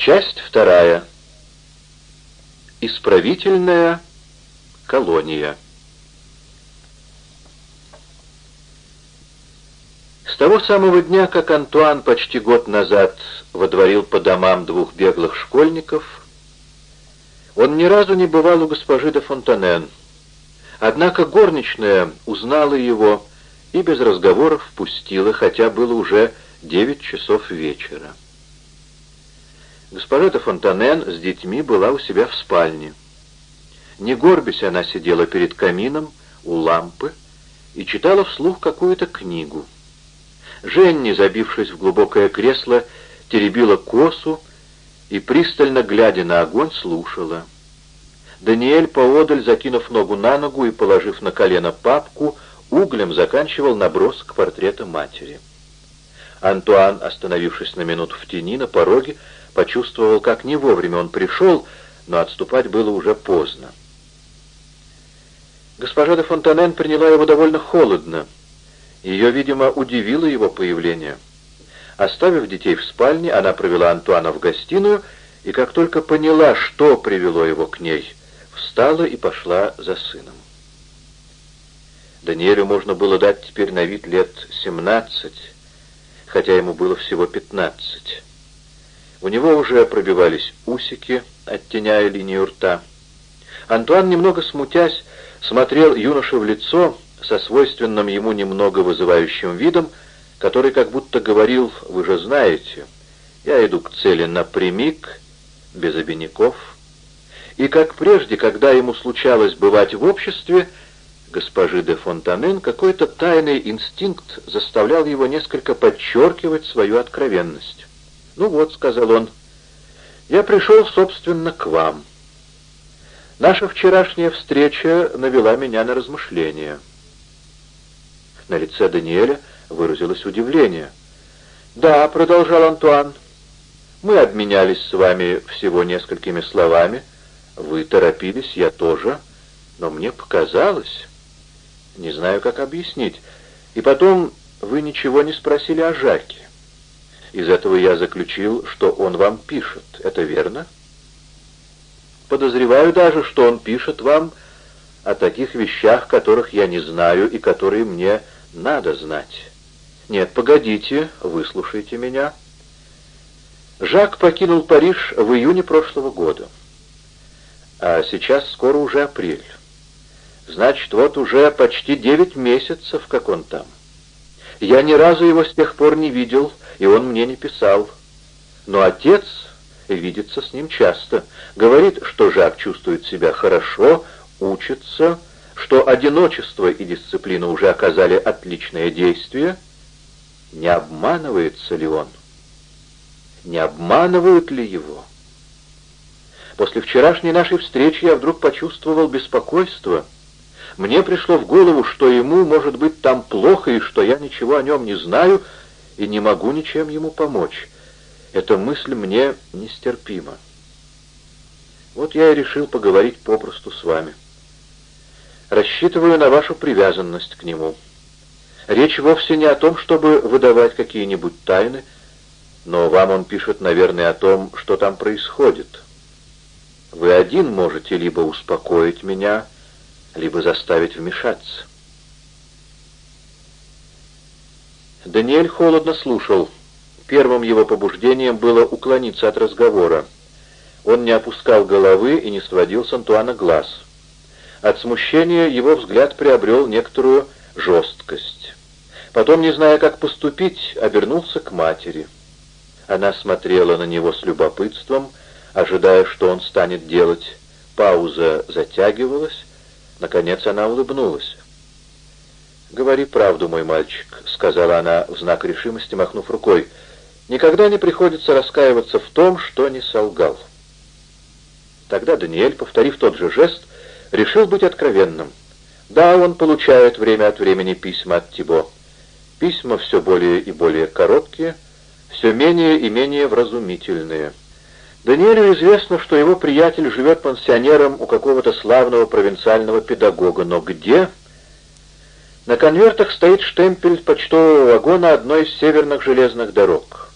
Часть вторая. Исправительная колония. С того самого дня, как Антуан почти год назад водворил по домам двух беглых школьников, он ни разу не бывал у госпожи де Фонтанен. Однако горничная узнала его и без разговоров впустила, хотя было уже девять часов вечера. Госпожа де Фонтанен с детьми была у себя в спальне. Не горбясь, она сидела перед камином у лампы и читала вслух какую-то книгу. Женни, забившись в глубокое кресло, теребила косу и, пристально глядя на огонь, слушала. Даниэль, поодаль, закинув ногу на ногу и положив на колено папку, углем заканчивал набросок портрета матери. Антуан, остановившись на минуту в тени на пороге, почувствовал, как не вовремя он пришел, но отступать было уже поздно. Госпожа де Фонтанен приняла его довольно холодно. Ее, видимо, удивило его появление. Оставив детей в спальне, она провела Антуана в гостиную, и как только поняла, что привело его к ней, встала и пошла за сыном. Даниэлю можно было дать теперь на вид лет семнадцать, хотя ему было всего пятнадцать. У него уже пробивались усики, оттеняя линию рта. Антуан, немного смутясь, смотрел юноше в лицо со свойственным ему немного вызывающим видом, который как будто говорил «Вы же знаете, я иду к цели напрямик, без обиняков». И как прежде, когда ему случалось бывать в обществе, госпожи де Фонтанен, какой-то тайный инстинкт заставлял его несколько подчеркивать свою откровенность. «Ну вот», — сказал он, — «я пришел, собственно, к вам. Наша вчерашняя встреча навела меня на размышления». На лице Даниэля выразилось удивление. «Да», — продолжал Антуан, — «мы обменялись с вами всего несколькими словами. Вы торопились, я тоже, но мне показалось...» Не знаю, как объяснить. И потом вы ничего не спросили о Жаке. Из этого я заключил, что он вам пишет. Это верно? Подозреваю даже, что он пишет вам о таких вещах, которых я не знаю и которые мне надо знать. Нет, погодите, выслушайте меня. Жак покинул Париж в июне прошлого года. А сейчас скоро уже апрель. Значит, вот уже почти девять месяцев, как он там. Я ни разу его с тех пор не видел, и он мне не писал. Но отец видится с ним часто. Говорит, что Жак чувствует себя хорошо, учится, что одиночество и дисциплина уже оказали отличное действие. Не обманывается ли он? Не обманывают ли его? После вчерашней нашей встречи я вдруг почувствовал беспокойство — мне пришло в голову, что ему, может быть, там плохо, и что я ничего о нем не знаю и не могу ничем ему помочь. Эта мысль мне нестерпима. Вот я и решил поговорить попросту с вами. Рассчитываю на вашу привязанность к нему. Речь вовсе не о том, чтобы выдавать какие-нибудь тайны, но вам он пишет, наверное, о том, что там происходит. Вы один можете либо успокоить меня, либо заставить вмешаться. Даниэль холодно слушал. Первым его побуждением было уклониться от разговора. Он не опускал головы и не сводил с Антуана глаз. От смущения его взгляд приобрел некоторую жесткость. Потом, не зная, как поступить, обернулся к матери. Она смотрела на него с любопытством, ожидая, что он станет делать. Пауза затягивалась, Наконец она улыбнулась. «Говори правду, мой мальчик», — сказала она в знак решимости, махнув рукой. «Никогда не приходится раскаиваться в том, что не солгал». Тогда Даниэль, повторив тот же жест, решил быть откровенным. Да, он получает время от времени письма от Тибо. Письма все более и более короткие, все менее и менее вразумительные. Даниэлю известно, что его приятель живет пансионером у какого-то славного провинциального педагога, но где? На конвертах стоит штемпель почтового вагона одной из северных железных дорог.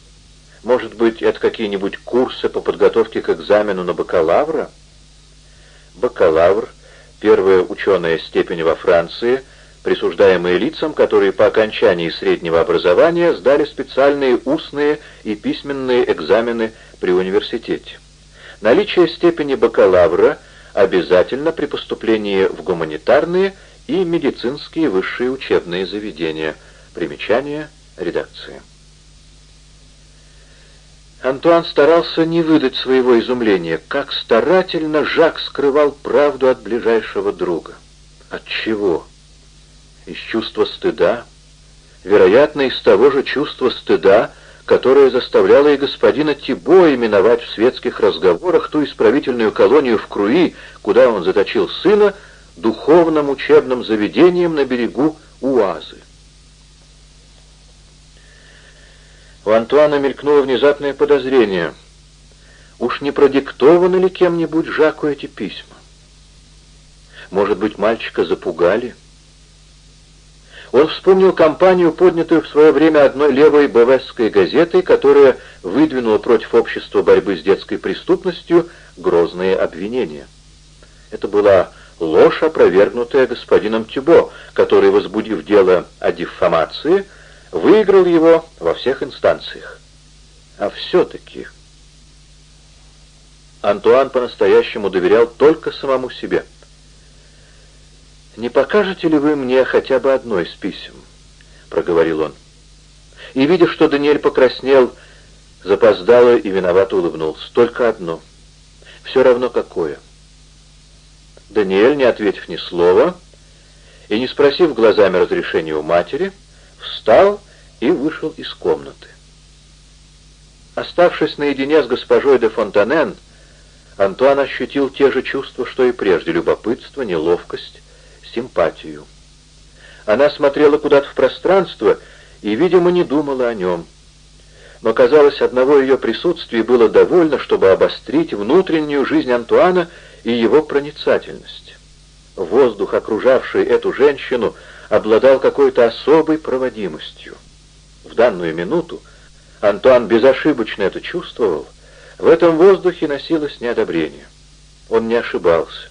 Может быть, это какие-нибудь курсы по подготовке к экзамену на бакалавра? Бакалавр — первая ученая степень во Франции, присуждаемая лицам, которые по окончании среднего образования сдали специальные устные и письменные экзамены при университете. Наличие степени бакалавра обязательно при поступлении в гуманитарные и медицинские высшие учебные заведения. Примечание редакции. Антуан старался не выдать своего изумления, как старательно Жак скрывал правду от ближайшего друга. От чего? Из чувства стыда? Вероятно, из того же чувства стыда, которое заставляло и господина Тибо именовать в светских разговорах ту исправительную колонию в Круи, куда он заточил сына, духовным учебным заведением на берегу Уазы. У Антуана мелькнуло внезапное подозрение. Уж не продиктованы ли кем-нибудь Жаку эти письма? Может быть, мальчика запугали? Он вспомнил кампанию, поднятую в свое время одной левой БВСской газетой, которая выдвинула против общества борьбы с детской преступностью грозные обвинения. Это была ложь, опровергнутая господином Тюбо, который, возбудив дело о диффамации, выиграл его во всех инстанциях. А все-таки... Антуан по-настоящему доверял только самому себе. «Не покажете ли вы мне хотя бы одно из писем?» — проговорил он. И, видя, что Даниэль покраснел, запоздало и виновато улыбнулся. «Только одно. Все равно какое». Даниэль, не ответив ни слова и не спросив глазами разрешения у матери, встал и вышел из комнаты. Оставшись наедине с госпожой де Фонтанен, Антуан ощутил те же чувства, что и прежде — любопытство, неловкость, симпатию. Она смотрела куда-то в пространство и, видимо, не думала о нем. Но, казалось, одного ее присутствия было довольно, чтобы обострить внутреннюю жизнь Антуана и его проницательность. Воздух, окружавший эту женщину, обладал какой-то особой проводимостью. В данную минуту Антуан безошибочно это чувствовал. В этом воздухе носилось неодобрение. Он не ошибался.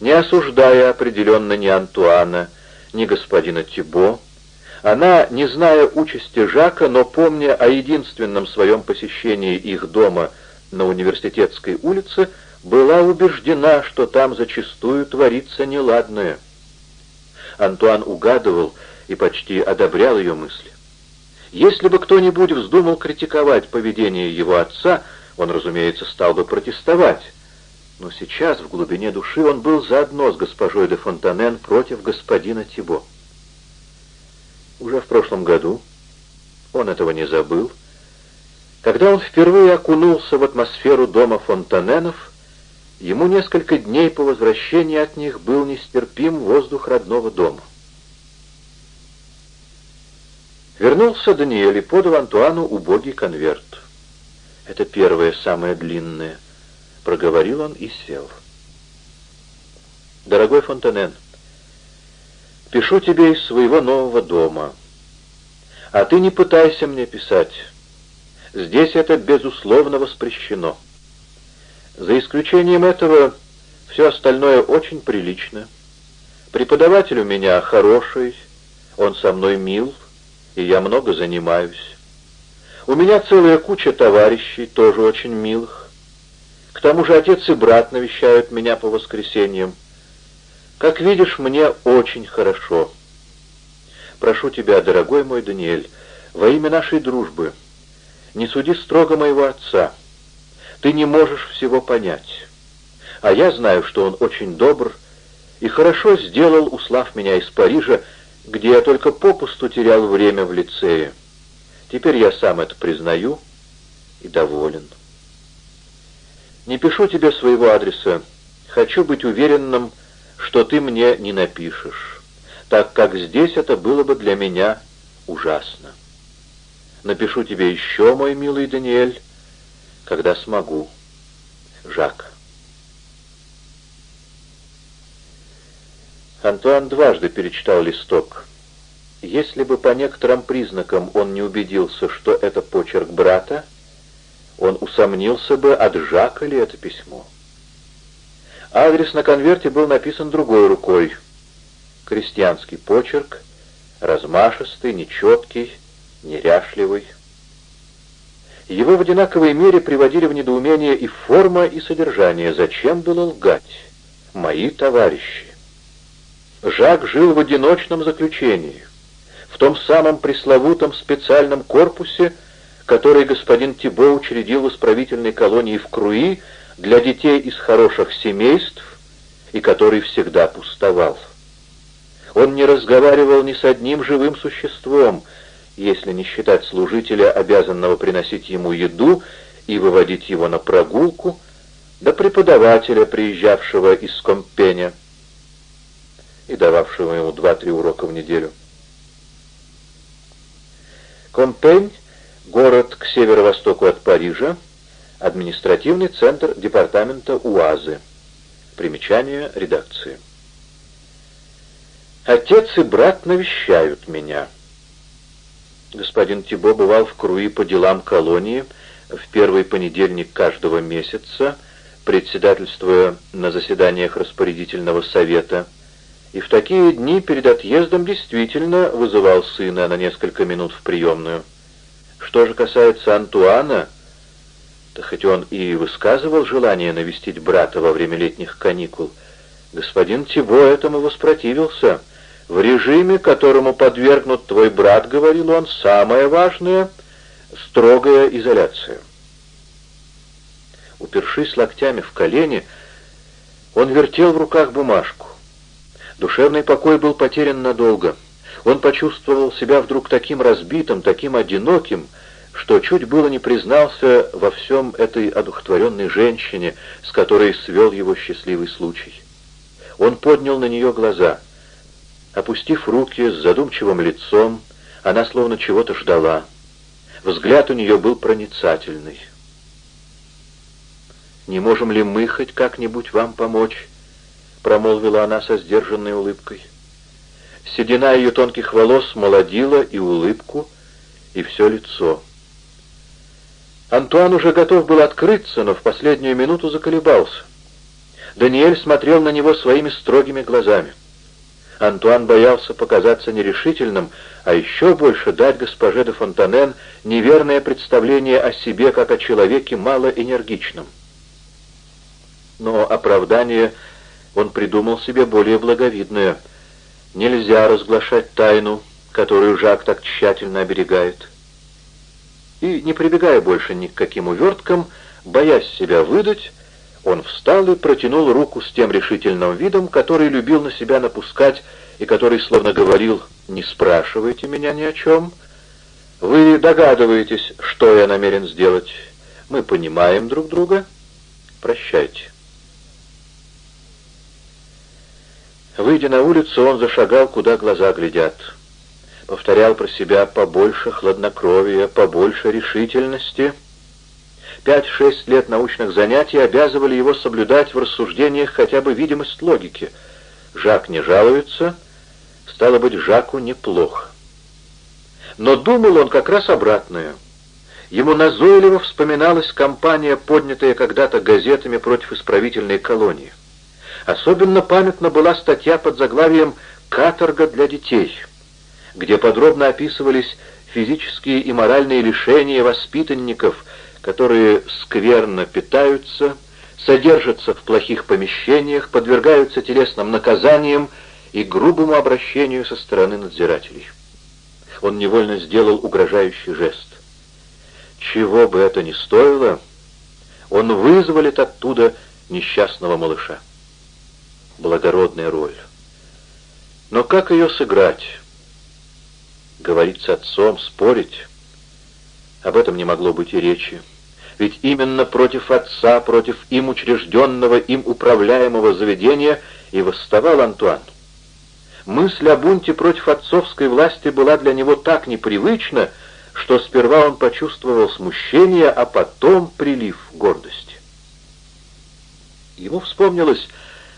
Не осуждая определенно ни Антуана, ни господина Тибо, она, не зная участи Жака, но помня о единственном своем посещении их дома на университетской улице, была убеждена, что там зачастую творится неладное. Антуан угадывал и почти одобрял ее мысли. Если бы кто-нибудь вздумал критиковать поведение его отца, он, разумеется, стал бы протестовать. Но сейчас, в глубине души, он был заодно с госпожой де Фонтанен против господина Тибо. Уже в прошлом году, он этого не забыл, когда он впервые окунулся в атмосферу дома Фонтаненов, ему несколько дней по возвращении от них был нестерпим воздух родного дома. Вернулся Даниэль и подал Антуану убогий конверт. «Это первое, самое длинное», — проговорил он и сел. «Дорогой Фонтанен, пишу тебе из своего нового дома. А ты не пытайся мне писать. Здесь это, безусловно, воспрещено. За исключением этого, все остальное очень прилично. Преподаватель у меня хороший, он со мной мил, и я много занимаюсь. У меня целая куча товарищей, тоже очень милых. К тому же отец и брат навещают меня по воскресеньям. Как видишь, мне очень хорошо. Прошу тебя, дорогой мой Даниэль, во имя нашей дружбы, не суди строго моего отца. Ты не можешь всего понять. А я знаю, что он очень добр и хорошо сделал, услав меня из Парижа, где я только попусту терял время в лицее. Теперь я сам это признаю и доволен. Не пишу тебе своего адреса. Хочу быть уверенным, что ты мне не напишешь, так как здесь это было бы для меня ужасно. Напишу тебе еще, мой милый Даниэль, когда смогу. Жак. Антуан дважды перечитал листок. если бы по некоторым признакам он не убедился, что это почерк брата, он усомнился бы, от Жака ли это письмо. Адрес на конверте был написан другой рукой. Крестьянский почерк, размашистый, нечеткий, неряшливый. Его в одинаковой мере приводили в недоумение и форма, и содержание. Зачем было лгать? Мои товарищи. Жак жил в одиночном заключении, в том самом пресловутом специальном корпусе, который господин Тибо учредил в исправительной колонии в Круи для детей из хороших семейств и который всегда пустовал. Он не разговаривал ни с одним живым существом, если не считать служителя, обязанного приносить ему еду и выводить его на прогулку, да преподавателя, приезжавшего из Компеня и дававшего ему два-три урока в неделю. Компень — город к северо-востоку от Парижа, административный центр департамента УАЗы. Примечание редакции. Отец и брат навещают меня. Господин Тибо бывал в Круи по делам колонии. В первый понедельник каждого месяца, председательствуя на заседаниях распорядительного совета, и в такие дни перед отъездом действительно вызывал сына на несколько минут в приемную. Что же касается Антуана, то хоть он и высказывал желание навестить брата во время летних каникул, господин Тибо этому воспротивился — в режиме, которому подвергнут твой брат, говорил он, самое важное — строгая изоляция. Упершись локтями в колени, он вертел в руках бумажку. Душевный покой был потерян надолго. Он почувствовал себя вдруг таким разбитым, таким одиноким, что чуть было не признался во всем этой одухотворенной женщине, с которой свел его счастливый случай. Он поднял на нее глаза — Опустив руки с задумчивым лицом, она словно чего-то ждала. Взгляд у нее был проницательный. «Не можем ли мы хоть как-нибудь вам помочь?» — промолвила она со сдержанной улыбкой. Седина ее тонких волос молодила и улыбку, и все лицо. Антуан уже готов был открыться, но в последнюю минуту заколебался. Даниэль смотрел на него своими строгими глазами. Антуан боялся показаться нерешительным, а еще больше дать госпоже де Фонтанен неверное представление о себе как о человеке малоэнергичном. Но оправдание он придумал себе более благовидное. Нельзя разглашать тайну, которую Жак так тщательно оберегает. И, не прибегая больше ни к каким уверткам, боясь себя выдать, он встал и протянул руку с тем решительным видом, который любил на себя напускать и который словно говорил «Не спрашивайте меня ни о чем. Вы догадываетесь, что я намерен сделать. Мы понимаем друг друга. Прощайте». Выйдя на улицу, он зашагал, куда глаза глядят. Повторял про себя побольше хладнокровия, побольше решительности — Пять-шесть лет научных занятий обязывали его соблюдать в рассуждениях хотя бы видимость логики. Жак не жалуется, стало быть, Жаку неплохо. Но думал он как раз обратное. Ему назойливо вспоминалась кампания, поднятая когда-то газетами против исправительной колонии. Особенно памятна была статья под заглавием «Каторга для детей», где подробно описывались физические и моральные лишения воспитанников – которые скверно питаются, содержатся в плохих помещениях, подвергаются телесным наказаниям и грубому обращению со стороны надзирателей. Он невольно сделал угрожающий жест. Чего бы это ни стоило, он вызволит оттуда несчастного малыша. Благородная роль. Но как ее сыграть? Говорить с отцом, спорить? Об этом не могло быть и речи. Ведь именно против отца, против им учрежденного, им управляемого заведения и восставал Антуан. Мысль о бунте против отцовской власти была для него так непривычна, что сперва он почувствовал смущение, а потом прилив гордости. Ему вспомнилось,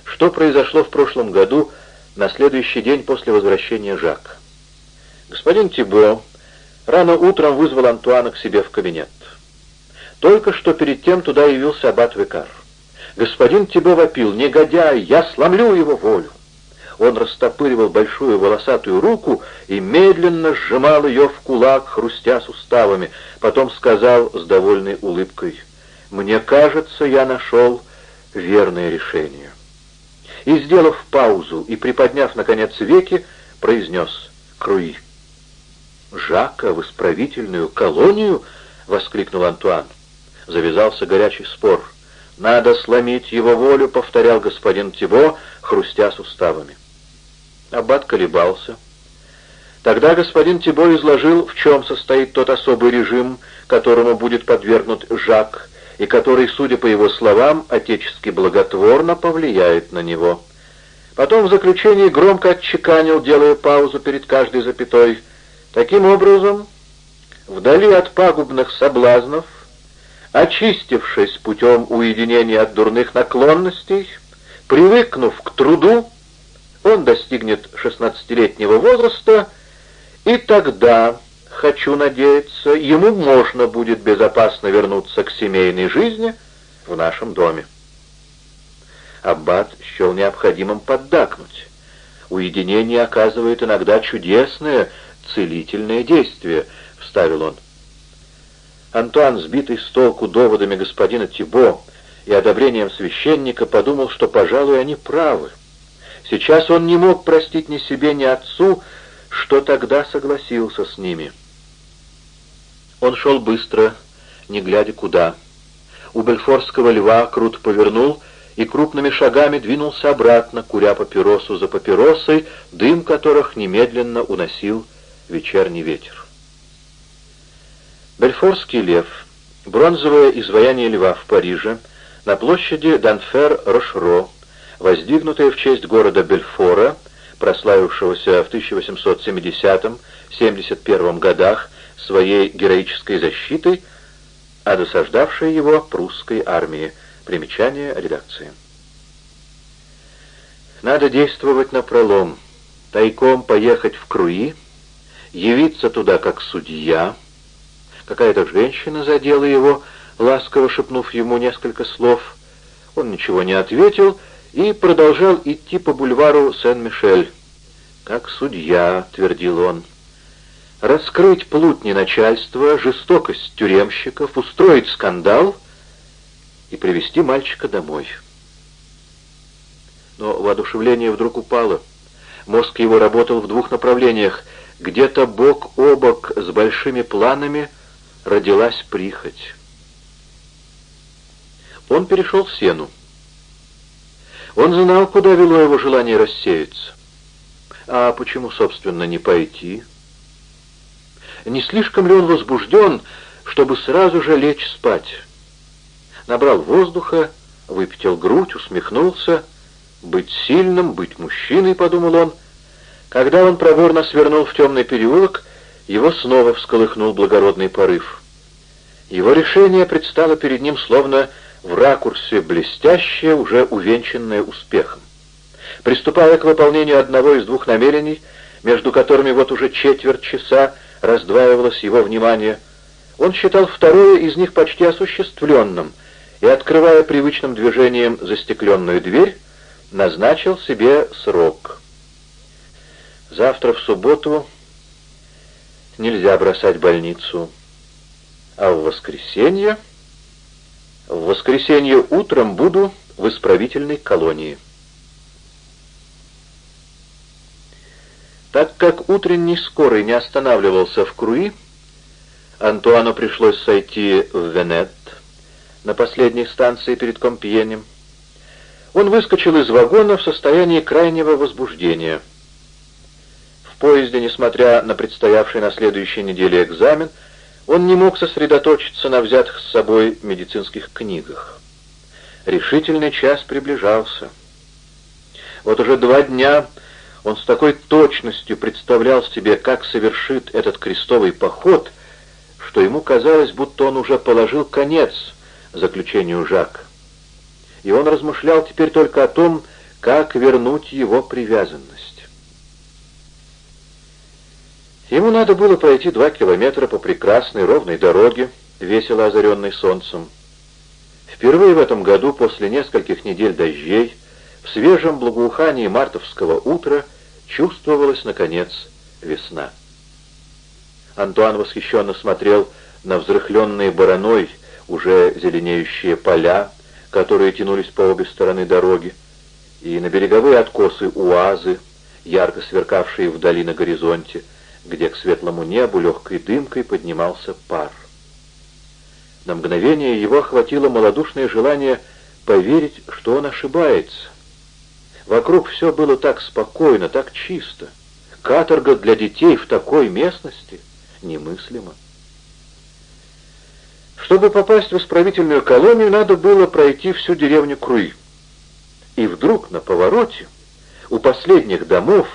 что произошло в прошлом году на следующий день после возвращения Жака. Господин Тибо рано утром вызвал Антуана к себе в кабинет. Только что перед тем туда явился аббат Викар. Господин Тибо вопил, «Негодяй, я сломлю его волю!» Он растопыривал большую волосатую руку и медленно сжимал ее в кулак, хрустя суставами. Потом сказал с довольной улыбкой, «Мне кажется, я нашел верное решение». И, сделав паузу и приподняв, наконец, веки, произнес «Круи». «Жака в исправительную колонию?» — воскликнул Антуан. Завязался горячий спор. «Надо сломить его волю», — повторял господин Тибо, хрустя суставами. Аббат колебался. Тогда господин Тибо изложил, в чем состоит тот особый режим, которому будет подвергнут Жак, и который, судя по его словам, отечески благотворно повлияет на него. Потом в заключении громко отчеканил, делая паузу перед каждой запятой. Таким образом, вдали от пагубных соблазнов, очистившись путем уединения от дурных наклонностей, привыкнув к труду, он достигнет шестнадцатилетнего возраста, и тогда, хочу надеяться, ему можно будет безопасно вернуться к семейной жизни в нашем доме. Аббат счел необходимым поддакнуть. Уединение оказывает иногда чудесное, целительное действие, — вставил он. Антуан, сбитый с толку доводами господина Тибо и одобрением священника, подумал, что, пожалуй, они правы. Сейчас он не мог простить ни себе, ни отцу, что тогда согласился с ними. Он шел быстро, не глядя куда. У Бельфорского льва круто повернул и крупными шагами двинулся обратно, куря папиросу за папиросой, дым которых немедленно уносил вечерний ветер. Бельфорский лев, бронзовое изваяние льва в Париже, на площади Данфер-Рошро, воздвигнутое в честь города Бельфора, прославившегося в 1870-71 годах своей героической защитой, а досаждавшее его прусской армии. Примечание редакции. Надо действовать на пролом, тайком поехать в Круи, явиться туда как судья, Какая-то женщина задела его, ласково шепнув ему несколько слов. Он ничего не ответил и продолжал идти по бульвару Сен-Мишель. «Как судья», — твердил он, — «раскрыть плутни начальства, жестокость тюремщиков, устроить скандал и привести мальчика домой». Но воодушевление вдруг упало. Мозг его работал в двух направлениях. Где-то бок о бок с большими планами — родилась прихоть. Он перешел в сену. Он знал, куда вело его желание рассеяться. А почему, собственно, не пойти? Не слишком ли он возбужден, чтобы сразу же лечь спать? Набрал воздуха, выпятил грудь, усмехнулся. «Быть сильным, быть мужчиной», — подумал он. Когда он проворно свернул в темный переулок, его снова всколыхнул благородный порыв. Его решение предстало перед ним словно в ракурсе блестящее, уже увенчанное успехом. Приступая к выполнению одного из двух намерений, между которыми вот уже четверть часа раздваивалось его внимание, он считал второе из них почти осуществленным и, открывая привычным движением застекленную дверь, назначил себе срок. Завтра в субботу Нельзя бросать больницу. А в воскресенье... В воскресенье утром буду в исправительной колонии. Так как утренний скорый не останавливался в Круи, Антуану пришлось сойти в Венет, на последней станции перед Компьенем. Он выскочил из вагона в состоянии крайнего возбуждения — поезде, несмотря на предстоявший на следующей неделе экзамен, он не мог сосредоточиться на взятых с собой медицинских книгах. Решительный час приближался. Вот уже два дня он с такой точностью представлял себе, как совершит этот крестовый поход, что ему казалось, будто он уже положил конец заключению Жака. И он размышлял теперь только о том, как вернуть его привязанность. Ему надо было пройти два километра по прекрасной ровной дороге, весело озаренной солнцем. Впервые в этом году, после нескольких недель дождей, в свежем благоухании мартовского утра чувствовалась, наконец, весна. Антуан восхищенно смотрел на взрыхленные бараной, уже зеленеющие поля, которые тянулись по обе стороны дороги, и на береговые откосы уазы, ярко сверкавшие вдали на горизонте, где к светлому небу легкой дымкой поднимался пар. На мгновение его охватило малодушное желание поверить, что он ошибается. Вокруг все было так спокойно, так чисто. Каторга для детей в такой местности немыслимо. Чтобы попасть в исправительную колонию, надо было пройти всю деревню Круи. И вдруг на повороте у последних домов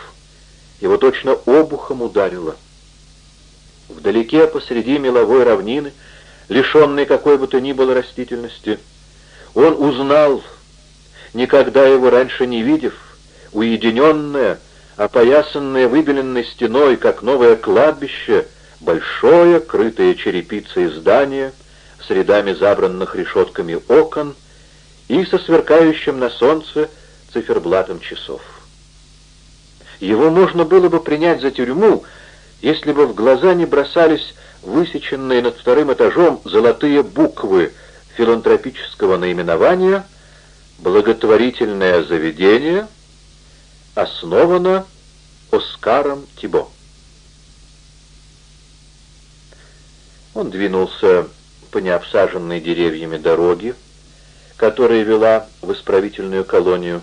его точно обухом ударило. Вдалеке, посреди меловой равнины, лишенной какой бы то ни было растительности, он узнал, никогда его раньше не видев, уединенное, опоясанное выбеленной стеной, как новое кладбище, большое, крытое черепицей здание с рядами забранных решетками окон и со сверкающим на солнце циферблатом часов. Его можно было бы принять за тюрьму, если бы в глаза не бросались высеченные над вторым этажом золотые буквы филантропического наименования «Благотворительное заведение» основано Оскаром Тибо. Он двинулся по необсаженной деревьями дороге, которая вела в исправительную колонию.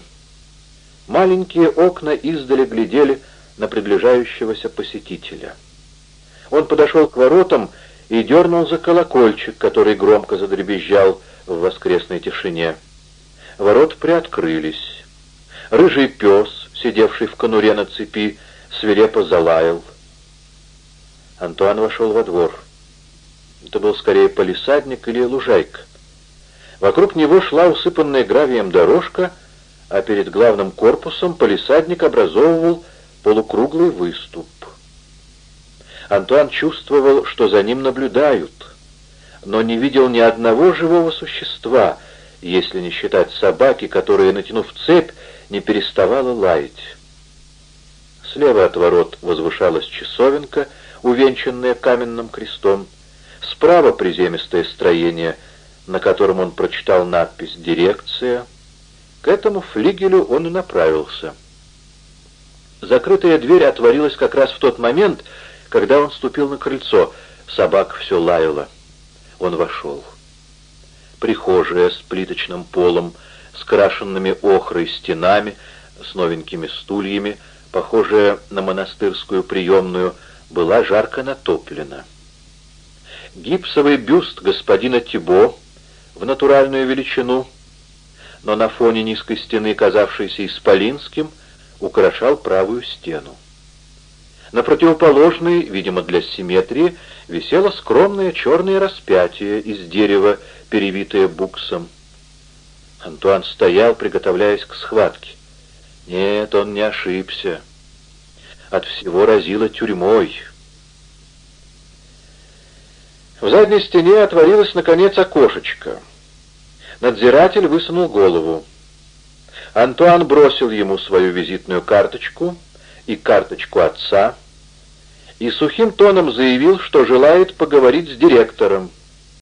Маленькие окна издали глядели на приближающегося посетителя. Он подошел к воротам и дернул за колокольчик, который громко задребезжал в воскресной тишине. Ворот приоткрылись. Рыжий пес, сидевший в конуре на цепи, свирепо залаял. Антуан вошел во двор. Это был скорее полисадник или лужайка. Вокруг него шла усыпанная гравием дорожка, а перед главным корпусом полисадник образовывал полукруглый выступ. Антуан чувствовал, что за ним наблюдают, но не видел ни одного живого существа, если не считать собаки, которая, натянув цепь, не переставала лаять. Слева от ворот возвышалась часовенка, увенчанная каменным крестом. Справа приземистое строение, на котором он прочитал надпись «Дирекция». К этому флигелю он и направился. Закрытая дверь отворилась как раз в тот момент, когда он ступил на крыльцо. Собака все лаяла. Он вошел. Прихожая с плиточным полом, с крашенными охрой стенами, с новенькими стульями, похожая на монастырскую приемную, была жарко натоплена. Гипсовый бюст господина Тибо в натуральную величину, но на фоне низкой стены, казавшейся исполинским, украшал правую стену. На противоположной, видимо для симметрии, висело скромное черное распятие из дерева, перевитое буксом. Антуан стоял, приготовляясь к схватке. Нет, он не ошибся. От всего разило тюрьмой. В задней стене отворилось, наконец, окошечко. Надзиратель высунул голову. Антуан бросил ему свою визитную карточку и карточку отца и сухим тоном заявил, что желает поговорить с директором.